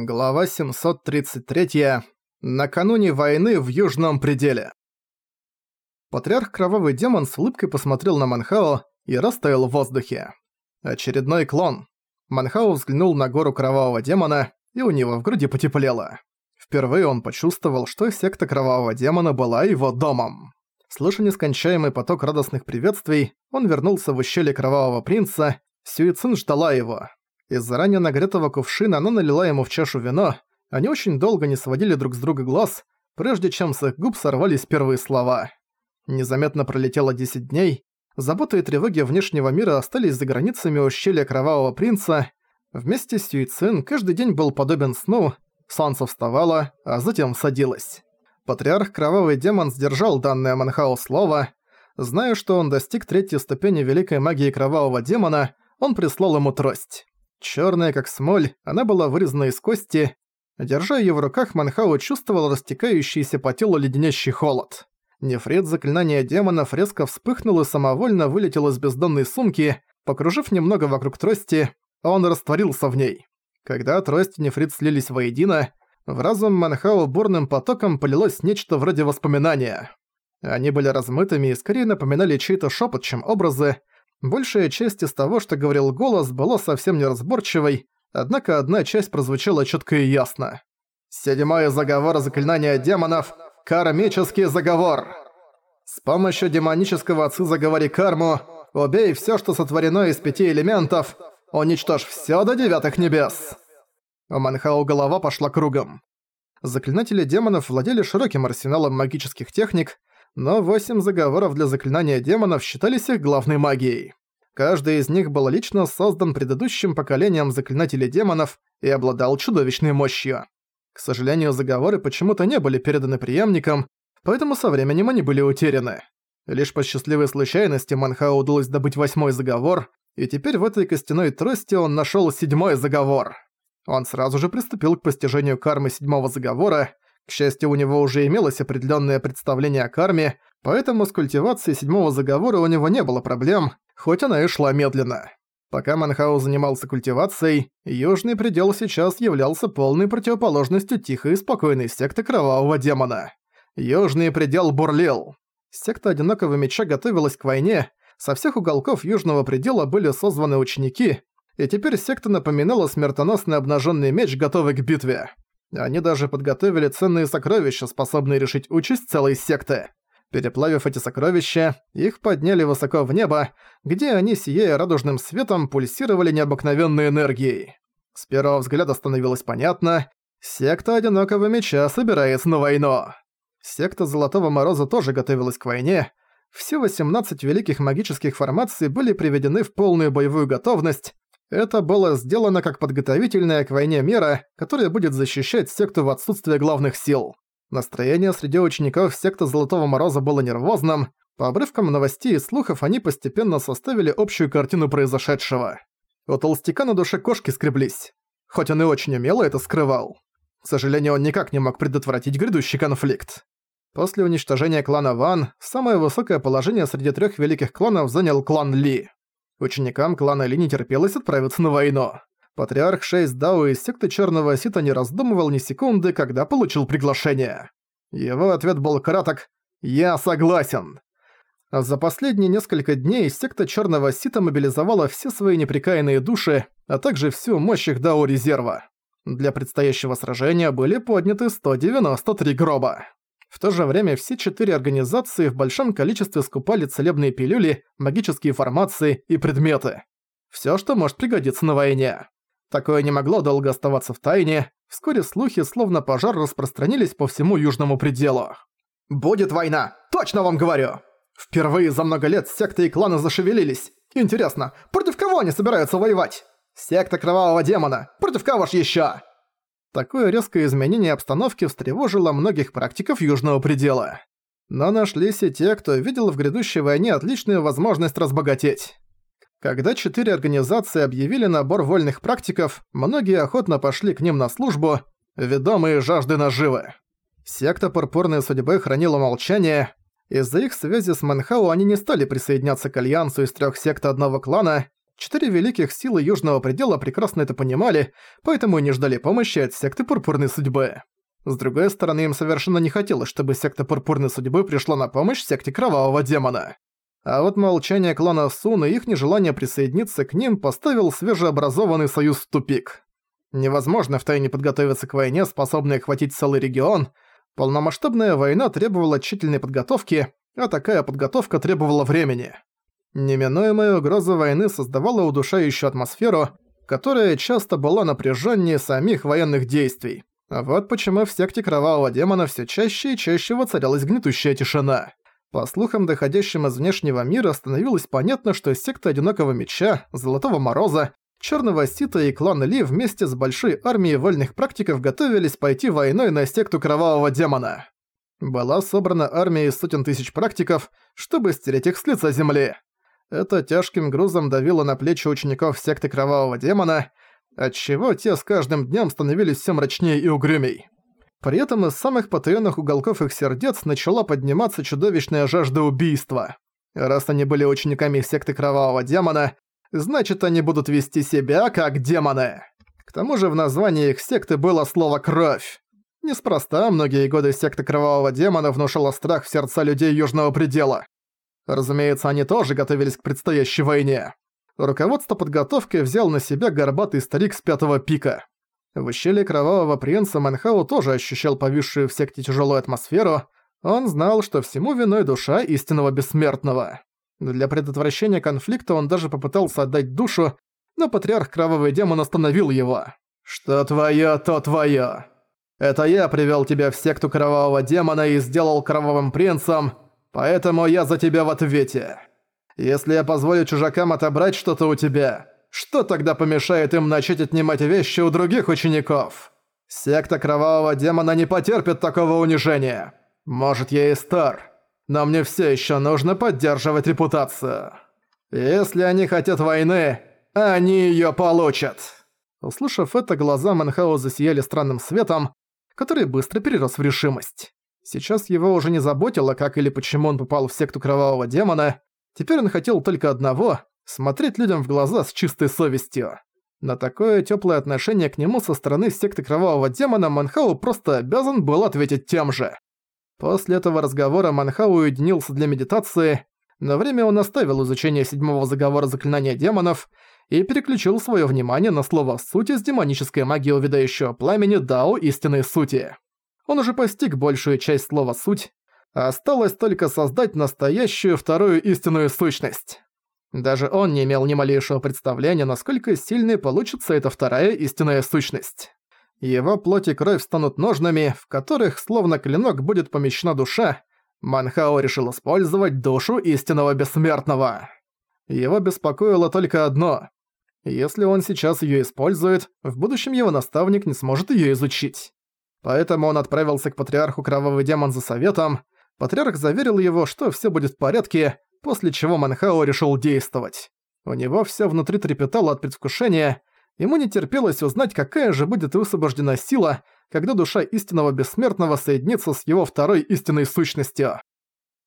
Глава 733. Накануне войны в Южном пределе. Патриарх Кровавый Демон с улыбкой посмотрел на Манхао и растаял в воздухе. Очередной клон. Манхао взглянул на гору Кровавого Демона, и у него в груди потеплело. Впервые он почувствовал, что секта Кровавого Демона была его домом. Слыша нескончаемый поток радостных приветствий, он вернулся в ущелье Кровавого Принца, Сюицин ждала его. Из заранее нагретого кувшина она налила ему в чашу вино. Они очень долго не сводили друг с друга глаз, прежде чем с их губ сорвались первые слова. Незаметно пролетело 10 дней. Заботы и тревоги внешнего мира остались за границами ущелья Кровавого Принца. Вместе с Юйцин каждый день был подобен сну. Солнце вставало, а затем садилось. Патриарх Кровавый Демон сдержал данное Манхао слово. Зная, что он достиг третьей ступени Великой Магии Кровавого Демона, он прислал ему трость. Чёрная как смоль, она была вырезана из кости. Держа её в руках, Манхао чувствовал растекающийся по телу леденящий холод. Нефрит заклинания демонов резко вспыхнул и самовольно вылетел из бездонной сумки, покружив немного вокруг трости, он растворился в ней. Когда трость и нефрит слились воедино, в разум Манхао бурным потоком полилось нечто вроде воспоминания. Они были размытыми и скорее напоминали чей-то шепот, чем образы, Большая часть из того, что говорил голос, была совсем неразборчивой, однако одна часть прозвучала четко и ясно. «Седьмой заговор заклинания демонов – кармический заговор!» С помощью демонического отцы заговори карму, убей все, что сотворено из пяти элементов, уничтожь все до девятых небес. У Манхау голова пошла кругом. Заклинатели демонов владели широким арсеналом магических техник, но восемь заговоров для заклинания демонов считались их главной магией. Каждый из них был лично создан предыдущим поколением заклинателей демонов и обладал чудовищной мощью. К сожалению, заговоры почему-то не были переданы преемникам, поэтому со временем они были утеряны. Лишь по счастливой случайности Манхау удалось добыть восьмой заговор, и теперь в этой костяной трости он нашёл седьмой заговор. Он сразу же приступил к постижению кармы седьмого заговора, к счастью, у него уже имелось определенное представление о карме, поэтому с культивацией седьмого заговора у него не было проблем, хоть она и шла медленно. Пока Манхау занимался культивацией, Южный предел сейчас являлся полной противоположностью тихой и спокойной секты Кровавого Демона. Южный предел бурлил. Секта Одинокого Меча готовилась к войне, со всех уголков Южного предела были созваны ученики, и теперь секта напоминала смертоносный обнаженный меч, готовый к битве. Они даже подготовили ценные сокровища, способные решить участь целой секты. Переплавив эти сокровища, их подняли высоко в небо, где они, сияя радужным светом, пульсировали необыкновенной энергией. С первого взгляда становилось понятно, секта Одинокого Меча собирается на войну. Секта Золотого Мороза тоже готовилась к войне. Все 18 великих магических формаций были приведены в полную боевую готовность, это было сделано как подготовительная к войне мера, которая будет защищать секту в отсутствие главных сил. Настроение среди учеников секты Золотого Мороза было нервозным, по обрывкам новостей и слухов они постепенно составили общую картину произошедшего. У толстяка на душе кошки скреблись, хоть он и очень умело это скрывал. К сожалению, он никак не мог предотвратить грядущий конфликт. После уничтожения клана Ван, самое высокое положение среди трех великих кланов занял клан Ли. Ученикам клана Ли не терпелось отправиться на войну. Патриарх 6 Дао из секты Черного Сита не раздумывал ни секунды, когда получил приглашение. Его ответ был краток «Я согласен». За последние несколько дней секта Черного Сита мобилизовала все свои неприкаянные души, а также всю мощь их Дао резерва. Для предстоящего сражения были подняты 193 гроба. В то же время все четыре организации в большом количестве скупали целебные пилюли, магические формации и предметы. Всё, что может пригодиться на войне. Такое не могло долго оставаться в тайне. Вскоре слухи, словно пожар, распространились по всему южному пределу. «Будет война! Точно вам говорю!» Впервые за много лет секты и кланы зашевелились. Интересно, против кого они собираются воевать? Секта Кровавого Демона. Против кого ж ещё? Такое резкое изменение обстановки встревожило многих практиков Южного предела. Но нашлись и те, кто видел в грядущей войне отличную возможность разбогатеть. Когда четыре организации объявили набор вольных практиков, многие охотно пошли к ним на службу, ведомые жажды наживы. Секта Пурпурной Судьбы хранила молчание. Из-за их связи с Манхау они не стали присоединяться к альянсу из трех сект одного клана. Четыре великих силы Южного Предела прекрасно это понимали, поэтому и не ждали помощи от секты Пурпурной Судьбы. С другой стороны, им совершенно не хотелось, чтобы секта Пурпурной Судьбы пришла на помощь секте Кровавого Демона. А вот молчание клана Сун и их нежелание присоединиться к ним поставил свежеобразованный союз в тупик. Невозможно втайне подготовиться к войне, способной охватить целый регион. Полномасштабная война требовала тщательной подготовки, а такая подготовка требовала времени. Неминуемая угроза войны создавала удушающую атмосферу, которая часто была напряженнее самих военных действий. А вот почему в секте Кровавого Демона все чаще и чаще воцарялась гнетущая тишина. По слухам, доходящим из внешнего мира, становилось понятно, что секта Одинокого Меча, Золотого Мороза, Черного Сита и клан Ли вместе с большой армией вольных практиков готовились пойти войной на секту Кровавого Демона. Была собрана армия из сотен тысяч практиков, чтобы стереть их с лица земли. Это тяжким грузом давило на плечи учеников секты Кровавого Демона, отчего те с каждым днем становились все мрачнее и угрюмей. При этом из самых потаённых уголков их сердец начала подниматься чудовищная жажда убийства. Раз они были учениками секты Кровавого Демона, значит они будут вести себя как демоны. К тому же в названии их секты было слово «кровь». Неспроста многие годы секта Кровавого Демона внушала страх в сердца людей Южного Предела. Разумеется, они тоже готовились к предстоящей войне. Руководство подготовкой взял на себя горбатый старик с пятого пика. В ущелье Кровавого Принца Манхау тоже ощущал повисшую в секте тяжелую атмосферу. Он знал, что всему виной душа истинного бессмертного. Для предотвращения конфликта он даже попытался отдать душу, но патриарх Кровавый Демон остановил его. «Что твоё, то твоё. Это я привёл тебя в секту Кровавого Демона и сделал Кровавым Принцем, Поэтому я за тебя в ответе. Если я позволю чужакам отобрать что-то у тебя, что тогда помешает им начать отнимать вещи у других учеников? Секта Кровавого Демона не потерпит такого унижения. Может, я и стар, но мне все еще нужно поддерживать репутацию. Если они хотят войны, они ее получат». Услышав это, глаза Манхао засияли странным светом, который быстро перерос в решимость. Сейчас его уже не заботило, как или почему он попал в секту Кровавого Демона. Теперь он хотел только одного — смотреть людям в глаза с чистой совестью. На такое теплое отношение к нему со стороны секты Кровавого Демона Манхау просто обязан был ответить тем же. После этого разговора Манхау уединился для медитации. На время он оставил изучение седьмого заговора заклинания демонов и переключил свое внимание на слово «суть» из демонической магии увядающего пламени Дао истинной сути. Он уже постиг большую часть слова «суть», а осталось только создать настоящую вторую истинную сущность. Даже он не имел ни малейшего представления, насколько сильной получится эта вторая истинная сущность. Его плоть и кровь станут ножнами, в которых, словно клинок, будет помещена душа. Манхао решил использовать душу истинного бессмертного. Его беспокоило только одно. Если он сейчас её использует, в будущем его наставник не сможет её изучить. Поэтому он отправился к патриарху Кровавый Демон за советом. Патриарх заверил его, что всё будет в порядке, после чего Манхао решил действовать. У него всё внутри трепетало от предвкушения, ему не терпелось узнать, какая же будет высвобождена сила, когда душа истинного бессмертного соединится с его второй истинной сущностью.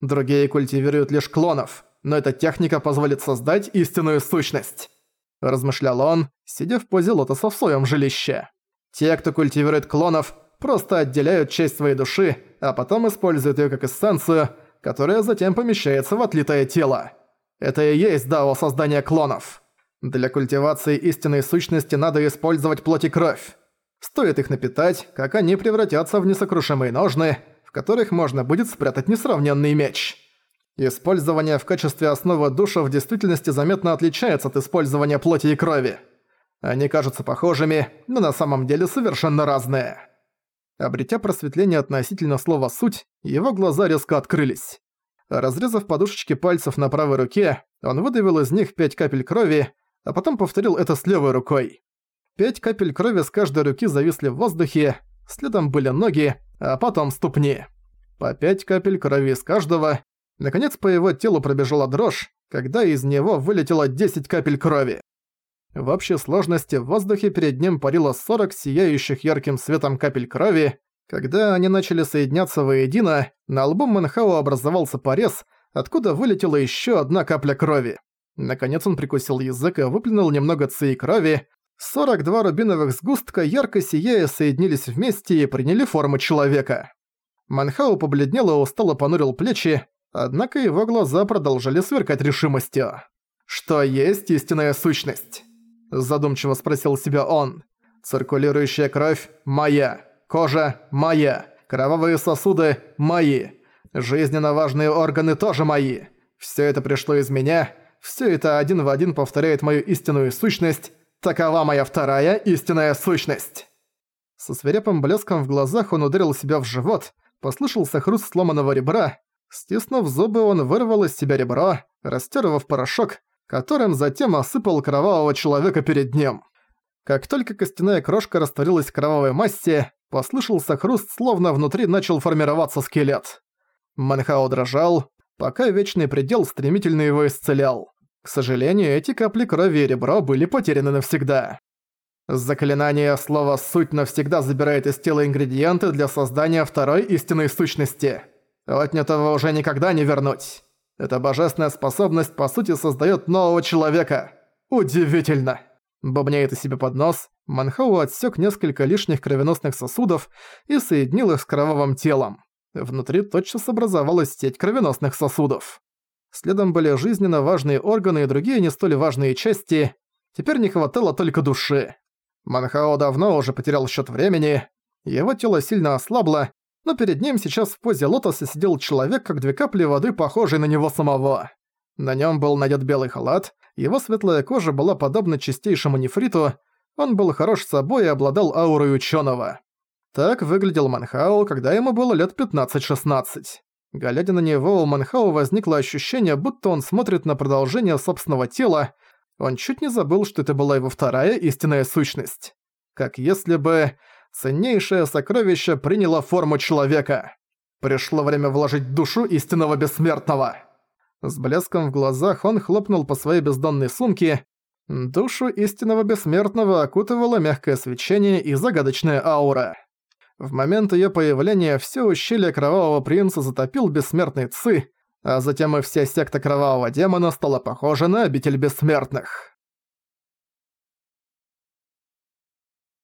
Другие культивируют лишь клонов, но эта техника позволит создать истинную сущность. Размышлял он, сидя в позе лотоса в своем жилище. Те, кто культивирует клонов, просто отделяют часть своей души, а потом используют её как эссенцию, которая затем помещается в отлитое тело. Это и есть дао создания клонов. Для культивации истинной сущности надо использовать плоть и кровь. Стоит их напитать, как они превратятся в несокрушимые ножны, в которых можно будет спрятать несравненный меч. Использование в качестве основы душа в действительности заметно отличается от использования плоти и крови. Они кажутся похожими, но на самом деле совершенно разные. Обретя просветление относительно слова «суть», его глаза резко открылись. Разрезав подушечки пальцев на правой руке, он выдавил из них пять капель крови, а потом повторил это с левой рукой. Пять капель крови с каждой руки зависли в воздухе, следом были ноги, а потом ступни. По пять капель крови из каждого. Наконец по его телу пробежала дрожь, когда из него вылетело 10 капель крови. В общей сложности в воздухе перед ним парило 40 сияющих ярким светом капель крови. Когда они начали соединяться воедино, на лбу Манхао образовался порез, откуда вылетела еще одна капля крови. Наконец он прикусил язык и выплюнул немного ци крови. 42 рубиновых сгустка, ярко сияя, соединились вместе и приняли форму человека. Манхау побледнел и устало понурил плечи, однако его глаза продолжали сверкать решимостью. «Что есть истинная сущность?» Задумчиво спросил себя он. «Циркулирующая кровь – моя, кожа – моя, кровавые сосуды – мои, жизненно важные органы тоже мои. Все это пришло из меня – все это один в один повторяет мою истинную сущность. Такова моя вторая истинная сущность. Со свирепым блеском в глазах он ударил себя в живот, послышался хруст сломанного ребра. Стиснув зубы, он вырвал из себя ребро, растер его в порошок, которым затем осыпал кровавого человека перед ним. Как только костяная крошка растворилась в кровавой массе, послышался хруст, словно внутри начал формироваться скелет. Манхао дрожал, пока Вечный Предел стремительно его исцелял. К сожалению, эти капли крови и ребро были потеряны навсегда. Заклинание слова «суть» навсегда забирает из тела ингредиенты для создания второй истинной сущности. Отнятого уже никогда не вернуть. Эта божественная способность по сути создает нового человека. Удивительно! Бубняет у себя под нос, Манхау отсек несколько лишних кровеносных сосудов и соединил их с кровавым телом. Внутри тотчас образовалась сеть кровеносных сосудов. Следом были жизненно важные органы и другие не столь важные части. Теперь не хватало только души. Манхао давно уже потерял счет времени. Его тело сильно ослабло, но перед ним сейчас в позе лотоса сидел человек, как две капли воды, похожий на него самого. На нем был надет белый халат, его светлая кожа была подобна чистейшему нефриту, он был хорош собой и обладал аурой ученого. Так выглядел Манхао, когда ему было лет 15-16. Глядя на него, у Манхао возникло ощущение, будто он смотрит на продолжение собственного тела, он чуть не забыл, что это была его вторая истинная сущность. Как если бы ценнейшее сокровище приняло форму человека. Пришло время вложить душу истинного бессмертного. С блеском в глазах он хлопнул по своей бездонной сумке. Душу истинного бессмертного окутывало мягкое свечение и загадочная аура. В момент её появления все ущелье Кровавого Принца затопил бессмертный Ци, а затем и вся секта Кровавого Демона стала похожа на обитель бессмертных.